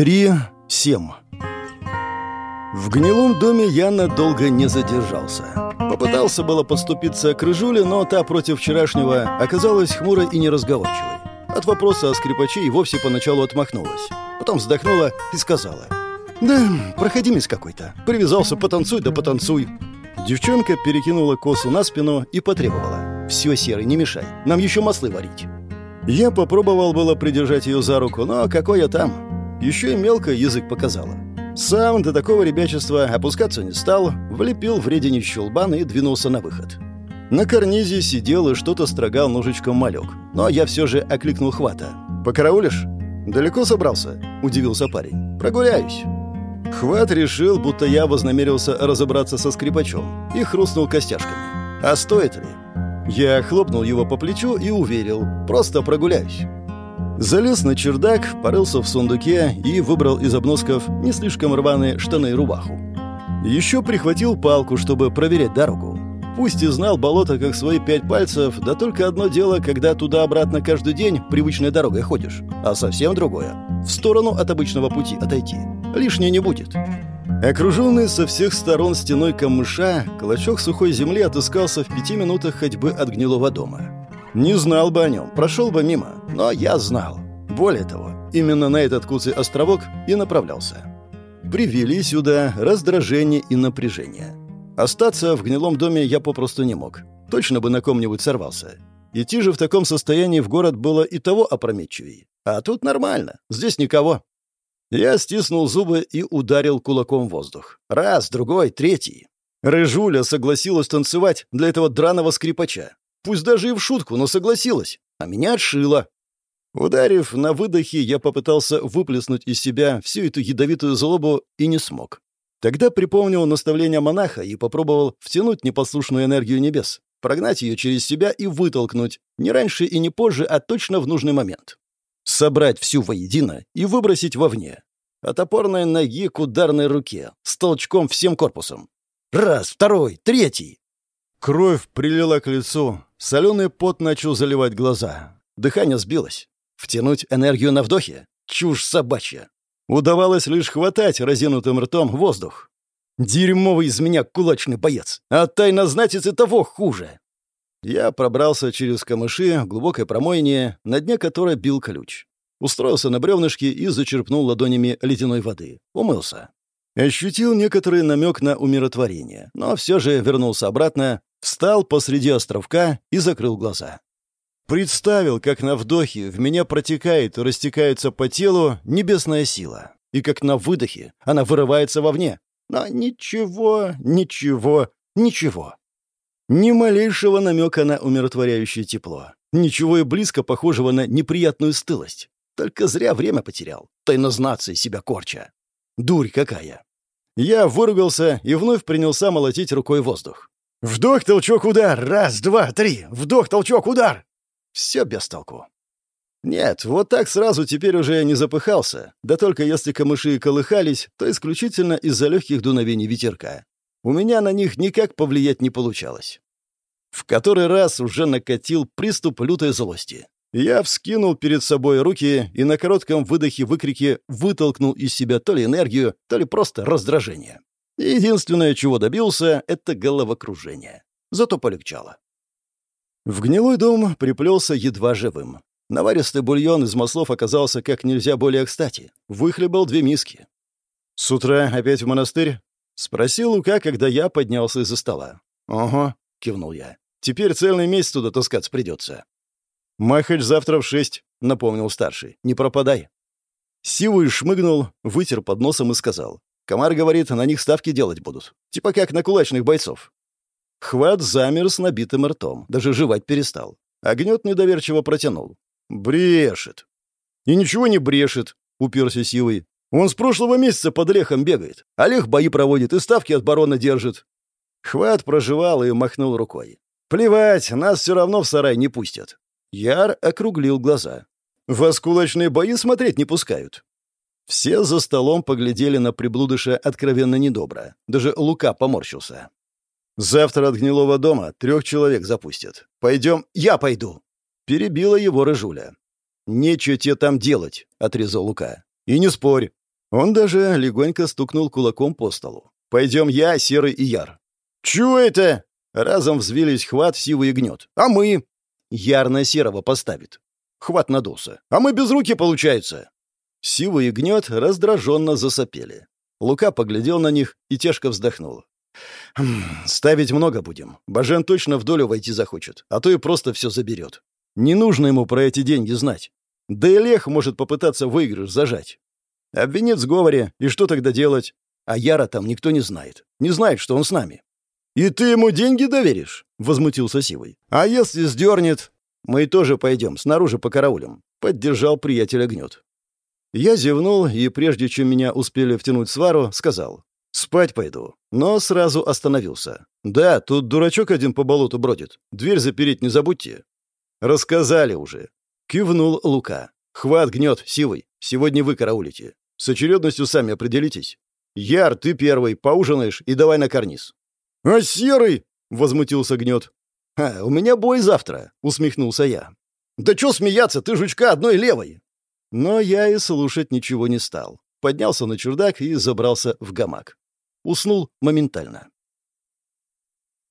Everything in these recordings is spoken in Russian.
3-7 В гнилом доме я надолго не задержался. Попытался было подступиться к Рыжуле, но та против вчерашнего оказалась хмурой и неразговорчивой. От вопроса о скрипаче и вовсе поначалу отмахнулась. Потом вздохнула и сказала. «Да, проходимец какой-то. Привязался, потанцуй да потанцуй». Девчонка перекинула косу на спину и потребовала. «Все, Серый, не мешай. Нам еще маслы варить». Я попробовал было придержать ее за руку, но какое там. Еще и мелко язык показала. Сам до такого ребячества опускаться не стал, влепил в редени щелбан и двинулся на выход. На карнизе сидел и что-то строгал ножичком малек. Но я все же окликнул хвата. «Покараулишь?» «Далеко собрался?» – удивился парень. «Прогуляюсь». Хват решил, будто я вознамерился разобраться со скрипачом и хрустнул костяшками. «А стоит ли?» Я хлопнул его по плечу и уверил. «Просто прогуляюсь». Залез на чердак, порылся в сундуке и выбрал из обносков не слишком рваные штаны и рубаху. Еще прихватил палку, чтобы проверять дорогу. Пусть и знал болото как свои пять пальцев, да только одно дело, когда туда-обратно каждый день привычной дорогой ходишь, а совсем другое — в сторону от обычного пути отойти. Лишнее не будет. Окруженный со всех сторон стеной камыша, клочок сухой земли отыскался в пяти минутах ходьбы от гнилого дома. Не знал бы о нем, прошел бы мимо, но я знал. Более того, именно на этот куцый островок и направлялся. Привели сюда раздражение и напряжение. Остаться в гнилом доме я попросту не мог. Точно бы на ком-нибудь сорвался. Идти же в таком состоянии в город было и того опрометчивее. А тут нормально, здесь никого. Я стиснул зубы и ударил кулаком в воздух. Раз, другой, третий. Рыжуля согласилась танцевать для этого драного скрипача. Пусть даже и в шутку, но согласилась. А меня отшила. Ударив на выдохе, я попытался выплеснуть из себя всю эту ядовитую злобу и не смог. Тогда припомнил наставление монаха и попробовал втянуть непослушную энергию небес, прогнать ее через себя и вытолкнуть, не раньше и не позже, а точно в нужный момент собрать всю воедино и выбросить вовне. От опорной ноги к ударной руке, с толчком всем корпусом. Раз, второй, третий. Кровь прилила к лицу, соленый пот начал заливать глаза. Дыхание сбилось. Втянуть энергию на вдохе? Чушь собачья. Удавалось лишь хватать разинутым ртом воздух. Дерьмовый из меня кулачный боец, а тайнознатец того хуже. Я пробрался через камыши, глубокое промойнее, на дне которой бил ключ. Устроился на бревнышке и зачерпнул ладонями ледяной воды. Умылся. Ощутил некоторый намек на умиротворение, но все же вернулся обратно, встал посреди островка и закрыл глаза. Представил, как на вдохе в меня протекает и растекается по телу небесная сила, и как на выдохе она вырывается вовне. Но ничего, ничего, ничего. Ни малейшего намека на умиротворяющее тепло. Ничего и близко похожего на неприятную стылость. Только зря время потерял. Тайнознаться себя корча. Дурь какая. Я выругался и вновь принялся молотить рукой воздух. Вдох, толчок, удар. Раз, два, три. Вдох, толчок, удар. Все без толку. Нет, вот так сразу теперь уже я не запыхался. Да только если камыши колыхались, то исключительно из-за легких дуновений ветерка. У меня на них никак повлиять не получалось. В который раз уже накатил приступ лютой злости. Я вскинул перед собой руки и на коротком выдохе-выкрике вытолкнул из себя то ли энергию, то ли просто раздражение. Единственное, чего добился, — это головокружение. Зато полегчало. В гнилой дом приплелся едва живым. Наваристый бульон из маслов оказался как нельзя более кстати. Выхлебал две миски. «С утра опять в монастырь?» — спросил Лука, когда я поднялся из-за стола. «Ого», — кивнул я. «Теперь целый месяц туда таскаться придется». «Махач завтра в шесть», — напомнил старший. «Не пропадай». Сивый шмыгнул, вытер под носом и сказал. «Комар говорит, на них ставки делать будут. Типа как на кулачных бойцов». Хват замер с набитым ртом, даже жевать перестал. Огнет недоверчиво протянул. «Брешет». «И ничего не брешет», — уперся Сивый. Он с прошлого месяца под Лехом бегает. Олег бои проводит и ставки от барона держит». Хват проживал и махнул рукой. «Плевать, нас все равно в сарай не пустят». Яр округлил глаза. «Вас кулачные бои смотреть не пускают». Все за столом поглядели на приблудыша откровенно недобро. Даже Лука поморщился. «Завтра от гнилого дома трех человек запустят. Пойдем, я пойду!» Перебила его рыжуля. «Нечего тебе там делать», — отрезал Лука. «И не спорь. Он даже легонько стукнул кулаком по столу. «Пойдем я, Серый и Яр». «Чего это?» Разом взвились Хват, Сивый и Гнет. «А мы?» Яр на Серого поставит. Хват надулся. «А мы без руки, получается?» Сивый и Гнет раздраженно засопели. Лука поглядел на них и тяжко вздохнул. «Хм, «Ставить много будем. Бажен точно в долю войти захочет, а то и просто все заберет. Не нужно ему про эти деньги знать. Да и Лех может попытаться выигрыш зажать. Обвинит в сговоре, и что тогда делать? А Яра там никто не знает. Не знает, что он с нами. «И ты ему деньги доверишь?» — возмутился Сивый. «А если сдернет?» «Мы тоже пойдем, снаружи по караулям», — поддержал приятеля гнет. Я зевнул и, прежде чем меня успели втянуть в свару, сказал. «Спать пойду». Но сразу остановился. «Да, тут дурачок один по болоту бродит. Дверь запереть не забудьте». «Рассказали уже». Кивнул Лука. «Хват гнет, силой. Сегодня вы караулите. С очередностью сами определитесь. Яр, ты первый, поужинаешь и давай на карниз». «А серый?» — возмутился гнет. «А, у меня бой завтра», — усмехнулся я. «Да чё смеяться, ты жучка одной левой!» Но я и слушать ничего не стал. Поднялся на чердак и забрался в гамак. Уснул моментально.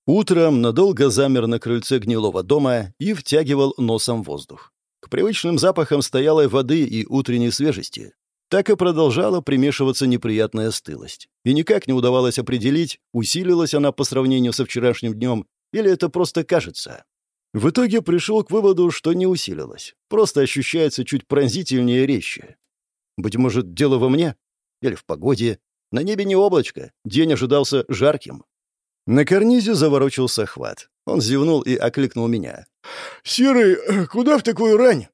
Утром надолго замер на крыльце гнилого дома и втягивал носом воздух. К привычным запахам стоялой воды и утренней свежести так и продолжала примешиваться неприятная стылость. И никак не удавалось определить, усилилась она по сравнению со вчерашним днем, или это просто кажется. В итоге пришел к выводу, что не усилилась, просто ощущается чуть пронзительнее и резче. Быть может, дело во мне? Или в погоде? На небе не облачко, день ожидался жарким. На карнизе заворочился хват. Он зевнул и окликнул меня. «Серый, куда в такую рань?»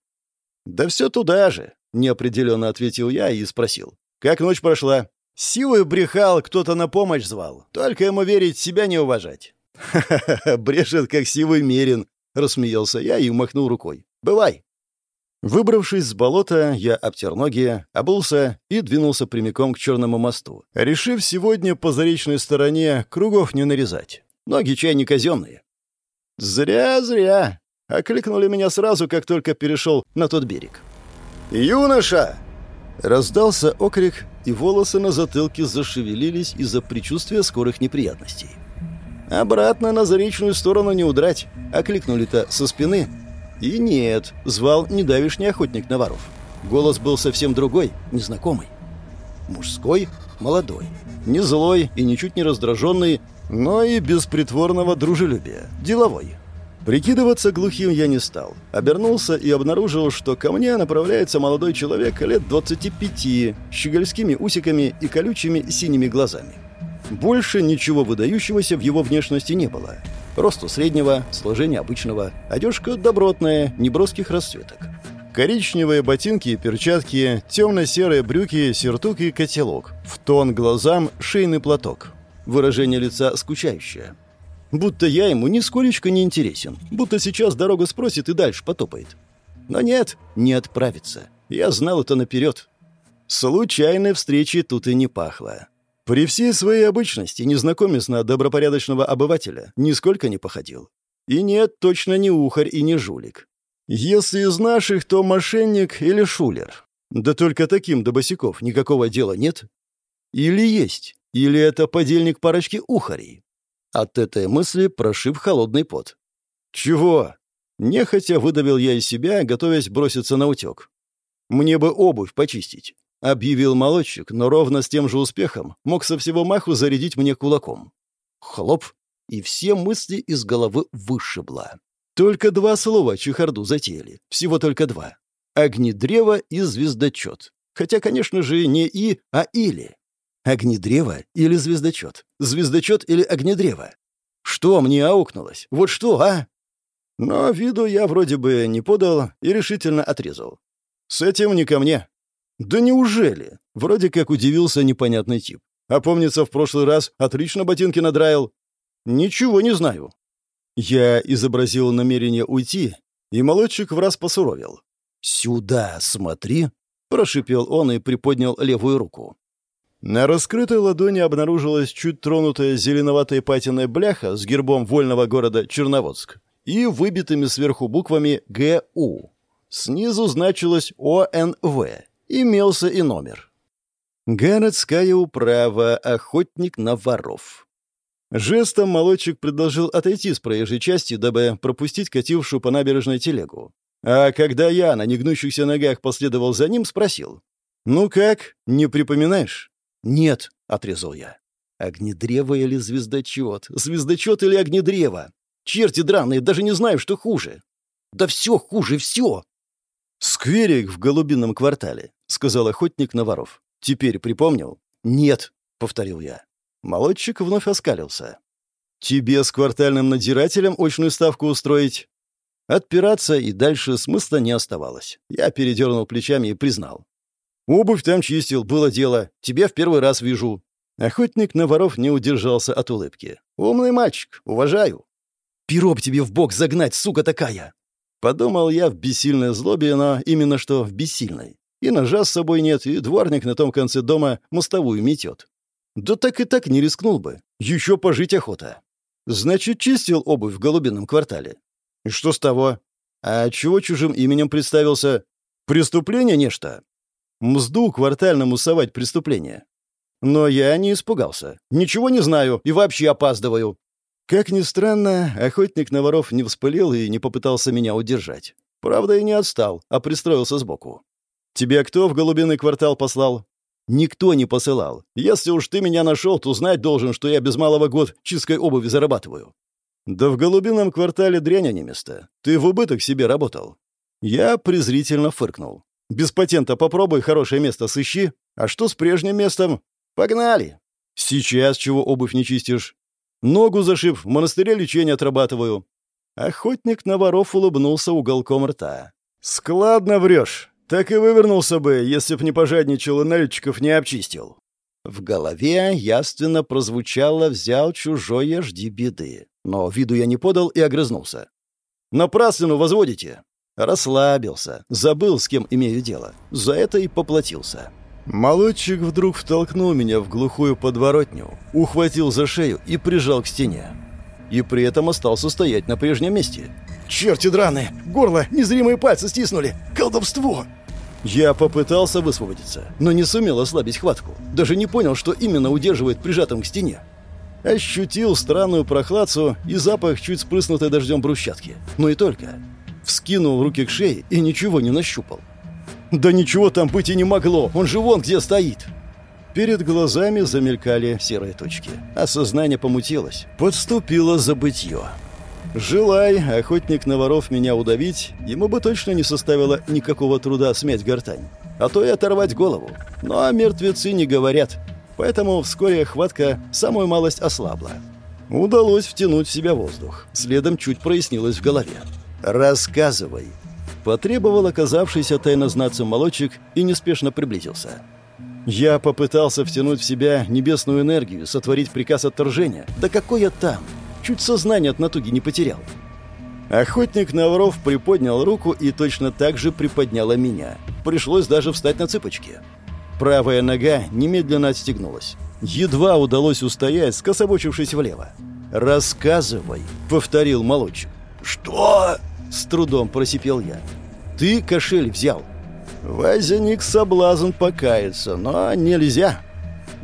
«Да все туда же», — неопределенно ответил я и спросил. «Как ночь прошла?» Силой брехал, кто-то на помощь звал. Только ему верить, себя не уважать. «Ха-ха-ха, брешет, как сивый мерин», — рассмеялся я и махнул рукой. «Бывай». Выбравшись с болота, я обтер ноги, обулся и двинулся прямиком к Черному мосту, решив сегодня по заречной стороне кругов не нарезать. Ноги чай не казенные. «Зря, зря!» — окликнули меня сразу, как только перешел на тот берег. «Юноша!» Раздался окрик, и волосы на затылке зашевелились из-за предчувствия скорых неприятностей. Обратно на заречную сторону не удрать. Окликнули-то со спины. И нет, звал недавишний охотник на воров. Голос был совсем другой, незнакомый. Мужской, молодой. Не злой и ничуть не раздраженный, но и без притворного дружелюбия. Деловой. Прикидываться глухим я не стал. Обернулся и обнаружил, что ко мне направляется молодой человек лет 25, с щегольскими усиками и колючими синими глазами. Больше ничего выдающегося в его внешности не было. Росту среднего, сложение обычного, одежка добротная, неброских расцветок. Коричневые ботинки и перчатки, темно-серые брюки, сюртук и котелок. В тон глазам шейный платок. Выражение лица скучающее. Будто я ему нисколечко не интересен. Будто сейчас дорогу спросит и дальше потопает. Но нет, не отправится. Я знал это наперед. Случайной встречи тут и не пахло. При всей своей обычности незнакомец на добропорядочного обывателя нисколько не походил. И нет, точно не ухарь и не жулик. Если из наших, то мошенник или шулер. Да только таким до босиков никакого дела нет. Или есть, или это подельник парочки ухарей. От этой мысли прошиб холодный пот. «Чего?» Нехотя выдавил я из себя, готовясь броситься на утек. «Мне бы обувь почистить. Объявил молодчик, но ровно с тем же успехом мог со всего маху зарядить мне кулаком. Хлоп, и все мысли из головы вышибло. Только два слова чехарду затеяли. Всего только два. Огнедрево и звездочет. Хотя, конечно же, не «и», а «или». Огнедрево или звездочет? Звездочет или огнедрево? Что мне аукнулось? Вот что, а? Но виду я вроде бы не подал и решительно отрезал. С этим не ко мне. «Да неужели?» — вроде как удивился непонятный тип. «А помнится, в прошлый раз отлично ботинки надраил». «Ничего не знаю». Я изобразил намерение уйти, и молодчик раз посуровил. «Сюда смотри!» — прошипел он и приподнял левую руку. На раскрытой ладони обнаружилась чуть тронутая зеленоватой патиной бляха с гербом вольного города Черноводск и выбитыми сверху буквами «ГУ». Снизу значилось «ОНВ» Имелся и номер. Городская управа, охотник на воров. Жестом молодчик предложил отойти с проезжей части, дабы пропустить катившую по набережной телегу. А когда я на негнущихся ногах последовал за ним, спросил. «Ну как, не припоминаешь?» «Нет», — отрезал я. «Огнедрево или звездочет? Звездочет или огнедрево? Черти драные, даже не знаю, что хуже». «Да все хуже, все!» «Скверик в голубином квартале», — сказал охотник на воров. «Теперь припомнил?» «Нет», — повторил я. Молодчик вновь оскалился. «Тебе с квартальным надзирателем очную ставку устроить?» Отпираться и дальше смысла не оставалось. Я передернул плечами и признал. «Обувь там чистил, было дело. Тебя в первый раз вижу». Охотник на воров не удержался от улыбки. «Умный мальчик, уважаю». «Перо тебе в бок загнать, сука такая!» Подумал я в бессильной злобе, но именно что в бессильной. И ножа с собой нет, и дворник на том конце дома мостовую метет. Да так и так не рискнул бы. Еще пожить охота. Значит, чистил обувь в голубином квартале. И что с того? А чего чужим именем представился? Преступление нечто. Мзду квартальному совать преступление. Но я не испугался. Ничего не знаю и вообще опаздываю. Как ни странно, охотник на воров не вспылил и не попытался меня удержать. Правда, и не отстал, а пристроился сбоку. «Тебя кто в голубиный квартал послал?» «Никто не посылал. Если уж ты меня нашел, то знать должен, что я без малого год чисткой обуви зарабатываю». «Да в голубином квартале дрянь, а не место. Ты в убыток себе работал». Я презрительно фыркнул. «Без патента попробуй хорошее место сыщи. А что с прежним местом? Погнали!» «Сейчас чего обувь не чистишь?» Ногу зашиб, в монастыре лечение отрабатываю». Охотник на воров улыбнулся уголком рта. «Складно врешь. Так и вывернулся бы, если б не пожадничал и налетчиков не обчистил». В голове яственно прозвучало «взял чужое, жди беды». Но виду я не подал и огрызнулся. «Напраслину возводите!» Расслабился, забыл, с кем имею дело. За это и поплатился. Молодчик вдруг втолкнул меня в глухую подворотню, ухватил за шею и прижал к стене. И при этом остался стоять на прежнем месте. «Черти драные! Горло! Незримые пальцы стиснули! Колдовство!» Я попытался высвободиться, но не сумел ослабить хватку. Даже не понял, что именно удерживает прижатым к стене. Ощутил странную прохладцу и запах чуть спрыснутой дождем брусчатки. Но и только. Вскинул руки к шее и ничего не нащупал. Да ничего там быть и не могло, он же вон где стоит. Перед глазами замелькали серые точки. Осознание помутилось. Подступило забытье. Желай, охотник на воров меня удавить, ему бы точно не составило никакого труда смять гортань. А то и оторвать голову. Но мертвецы не говорят. Поэтому вскоре хватка самую малость ослабла. Удалось втянуть в себя воздух. Следом чуть прояснилось в голове. «Рассказывай», Потребовал оказавшийся тайнознацем молодчик и неспешно приблизился. Я попытался втянуть в себя небесную энергию, сотворить приказ отторжения. Да какой я там? Чуть сознание от натуги не потерял. Охотник на воров приподнял руку и точно так же приподняла меня. Пришлось даже встать на цыпочки. Правая нога немедленно отстегнулась. Едва удалось устоять, скособочившись влево. «Рассказывай», — повторил молодчик. «Что?» С трудом просипел я. «Ты кошель взял». Возник соблазн покаяться, но нельзя.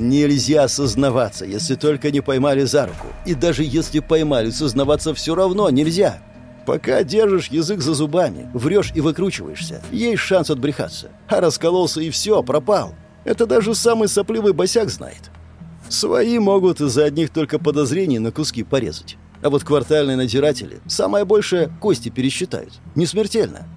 Нельзя сознаваться, если только не поймали за руку. И даже если поймали, сознаваться все равно нельзя. Пока держишь язык за зубами, врешь и выкручиваешься, есть шанс отбрехаться. А раскололся и все, пропал. Это даже самый сопливый босяк знает. Свои могут из-за одних только подозрений на куски порезать. А вот квартальные надзиратели самое большее кости пересчитают. Не смертельно.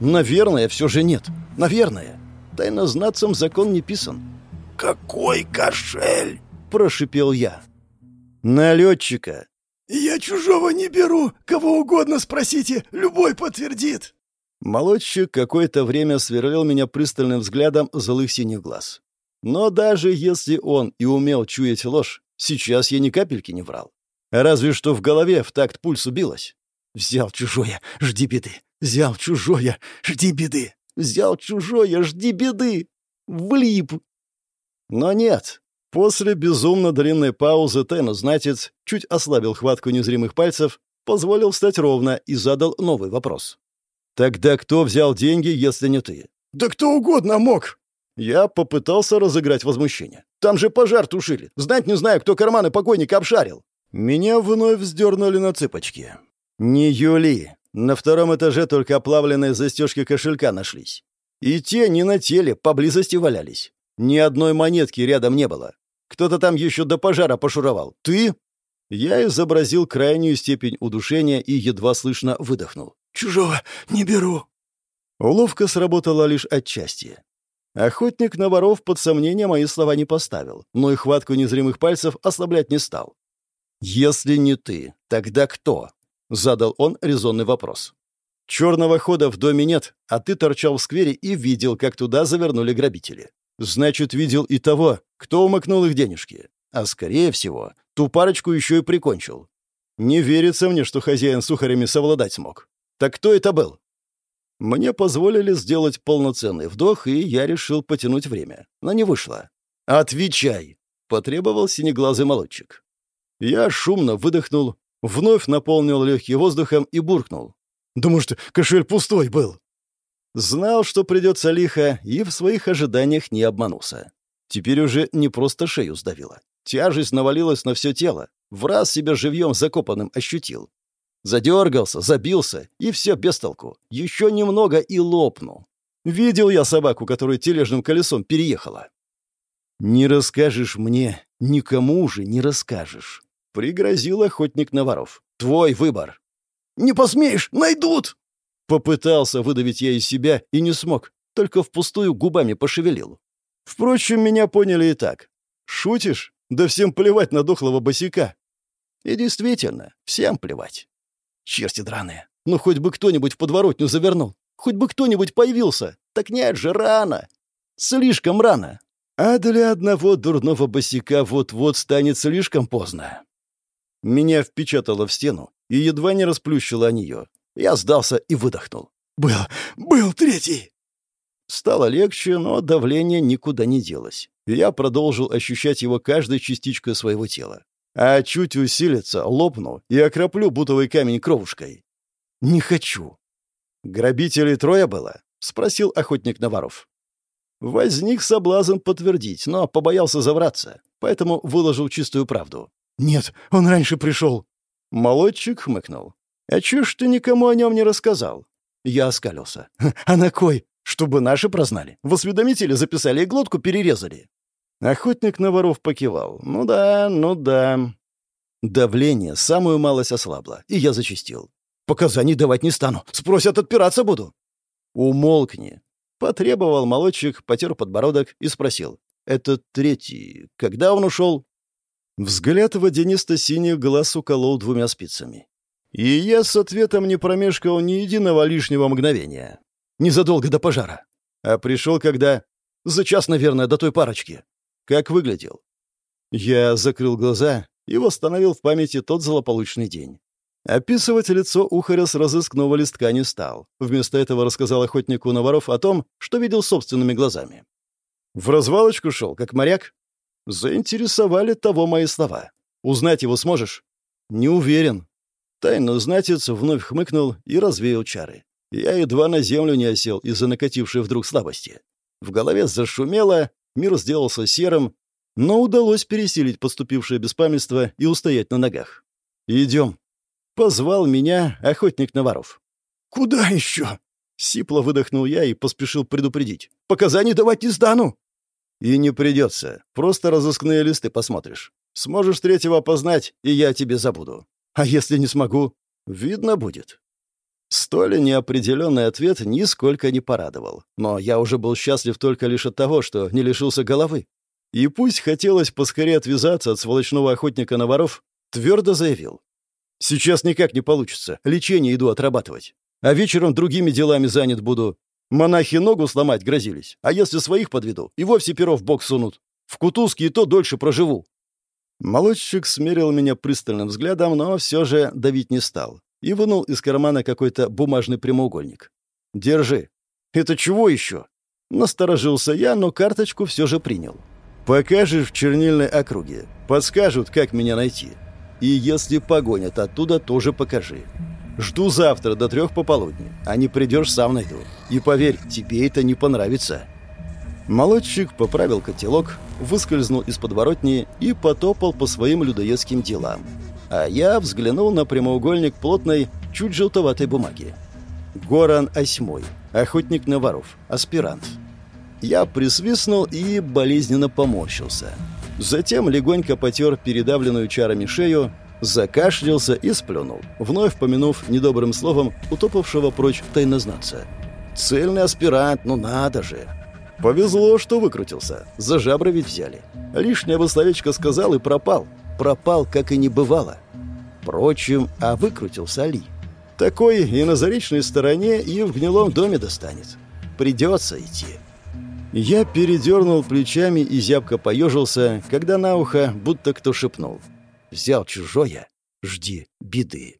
Наверное, все же нет. Наверное. Тайнознатцам закон не писан. «Какой кошель?» – прошипел я. «Налетчика». «Я чужого не беру. Кого угодно спросите, любой подтвердит». Молодчик какое-то время сверлил меня пристальным взглядом злых синих глаз. Но даже если он и умел чуять ложь, сейчас я ни капельки не врал. Разве что в голове в такт пульсу билось. «Взял чужое, жди беды! Взял чужое, жди беды! Взял чужое, жди беды!» Влип! Но нет. После безумно длинной паузы тайнознатец чуть ослабил хватку незримых пальцев, позволил встать ровно и задал новый вопрос. «Тогда кто взял деньги, если не ты?» «Да кто угодно мог!» Я попытался разыграть возмущение. «Там же пожар тушили. Знать не знаю, кто карманы покойника обшарил». Меня вновь вздернули на цыпочки. «Не Юли. На втором этаже только оплавленные застежки кошелька нашлись. И те не на теле, поблизости валялись. Ни одной монетки рядом не было. Кто-то там еще до пожара пошуровал. Ты?» Я изобразил крайнюю степень удушения и едва слышно выдохнул. «Чужого не беру». Уловка сработала лишь отчасти. Охотник на воров под сомнение мои слова не поставил, но и хватку незримых пальцев ослаблять не стал. «Если не ты, тогда кто?» — задал он резонный вопрос. «Черного хода в доме нет, а ты торчал в сквере и видел, как туда завернули грабители. Значит, видел и того, кто умыкнул их денежки. А скорее всего, ту парочку еще и прикончил. Не верится мне, что хозяин сухарями совладать смог. Так кто это был? Мне позволили сделать полноценный вдох, и я решил потянуть время. Но не вышло. «Отвечай!» — потребовал синеглазый молодчик. Я шумно выдохнул, вновь наполнил легкие воздухом и буркнул. «Да может, кошель пустой был?» Знал, что придется лихо, и в своих ожиданиях не обманулся. Теперь уже не просто шею сдавило. Тяжесть навалилась на все тело. В раз себя живьем закопанным ощутил. Задергался, забился, и все без толку. Еще немного и лопну. Видел я собаку, которая тележным колесом переехала. «Не расскажешь мне, никому уже не расскажешь», — пригрозил охотник на воров. «Твой выбор». «Не посмеешь, найдут!» Попытался выдавить я из себя и не смог, только впустую губами пошевелил. Впрочем, меня поняли и так. «Шутишь? Да всем плевать на дохлого босика». И действительно, всем плевать. Черти драные. Ну, хоть бы кто-нибудь в подворотню завернул. Хоть бы кто-нибудь появился. Так нет же, рано. Слишком рано. А для одного дурного босика вот-вот станет слишком поздно. Меня впечатало в стену и едва не расплющило о нее. Я сдался и выдохнул. «Был, был третий!» Стало легче, но давление никуда не делось. Я продолжил ощущать его каждой частичкой своего тела а чуть усилится, лопну и окроплю бутовый камень кровушкой. Не хочу. Грабителей трое было? Спросил охотник Наваров. Возник соблазн подтвердить, но побоялся завраться, поэтому выложил чистую правду. «Нет, он раньше пришел». Молодчик хмыкнул. «А чё ж ты никому о нем не рассказал?» Я оскалился. «А на кой? Чтобы наши прознали. В осведомители записали и глотку перерезали». Охотник на воров покивал. «Ну да, ну да». Давление самую малость ослабло, и я зачистил. «Показаний давать не стану. Спросят, отпираться буду». «Умолкни», — потребовал молодчик, потер подбородок и спросил. «Это третий. Когда он ушел?» Взгляд водянисто-синих глаз уколол двумя спицами. И я с ответом не промешкал ни единого лишнего мгновения. Незадолго до пожара. А пришел когда? За час, наверное, до той парочки. Как выглядел? Я закрыл глаза и восстановил в памяти тот злополучный день. Описывать лицо Ухаря с разыскного листка не стал. Вместо этого рассказал охотнику на воров о том, что видел собственными глазами. В развалочку шел, как моряк. Заинтересовали того мои слова. Узнать его сможешь? Не уверен. Тайно знатец вновь хмыкнул и развеял чары. Я едва на землю не осел из-за накатившей вдруг слабости. В голове зашумело, Мир сделался серым, но удалось пересилить поступившее беспамятство и устоять на ногах. «Идем». Позвал меня охотник на воров. «Куда еще?» Сипло выдохнул я и поспешил предупредить. «Показаний давать не стану!» «И не придется. Просто разыскные листы посмотришь. Сможешь третьего опознать, и я тебе забуду. А если не смогу, видно будет». Столь неопределенный ответ нисколько не порадовал. Но я уже был счастлив только лишь от того, что не лишился головы. И пусть хотелось поскорее отвязаться от сволочного охотника на воров, твердо заявил. «Сейчас никак не получится. Лечение иду отрабатывать. А вечером другими делами занят буду. Монахи ногу сломать грозились. А если своих подведу, и вовсе перо в бок сунут. В Кутузке и то дольше проживу». Молодчик смерил меня пристальным взглядом, но все же давить не стал и вынул из кармана какой-то бумажный прямоугольник. «Держи». «Это чего еще?» Насторожился я, но карточку все же принял. «Покажешь в чернильной округе. Подскажут, как меня найти. И если погонят оттуда, тоже покажи. Жду завтра до трех пополудни. А не придешь, сам найду. И поверь, тебе это не понравится». Молодчик поправил котелок, выскользнул из подворотни и потопал по своим людоедским делам. А я взглянул на прямоугольник плотной, чуть желтоватой бумаги. Горан Осьмой, охотник на воров, аспирант. Я присвистнул и болезненно поморщился. Затем легонько потер передавленную чарами шею, закашлялся и сплюнул, вновь помянув недобрым словом утопавшего прочь тайнознаться. «Цельный аспирант, ну надо же!» Повезло, что выкрутился. За жабры ведь взяли. Лишнее бы словечко сказал и пропал. Пропал, как и не бывало. Впрочем, а выкрутился Ли. Такой и на заречной стороне, и в гнилом доме достанет. Придется идти. Я передернул плечами и зябко поежился, когда на ухо будто кто шепнул. «Взял чужое, жди беды».